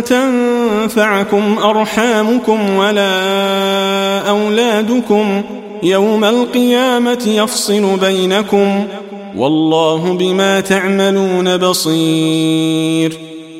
تنفعكم أرحامكم ولا أولادكم يوم القيامة يفصل بينكم والله بما تعملون بصير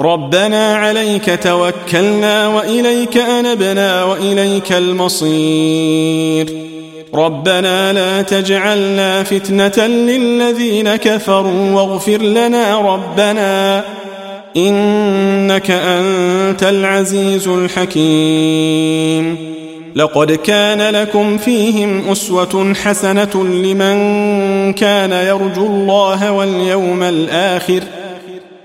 ربنا عليك توكلنا وإليك أنبنا وإليك المصير. ربنا لا تجعلنا فتنة للذين كفروا واغفر لنا ربنا. إنك أنت العزيز الحكيم. لقد كان لكم فيهم أسوة حسنة لمن كان يرجو الله واليوم الآخر.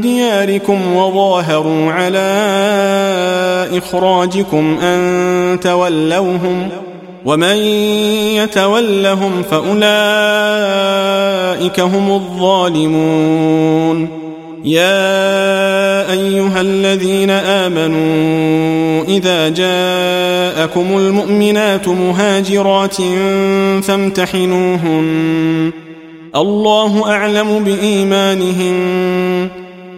دياركم وظاهروا على إخراجكم أن تولوهم ومن يتولهم فأولئك هم الظالمون. يا أيها الذين آمنوا إذا جاءكم المؤمنات مهاجرات فامتحنوهن. الله أعلم بإيمانهن.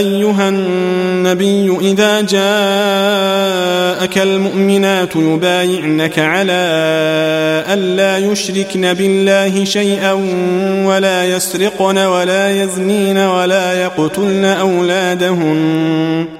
أيها النبي إذا جاءك المؤمنات يبايعنك على ألا يشركن بالله شيئا ولا يسرقن ولا يزنين ولا يقتلن أولادهن.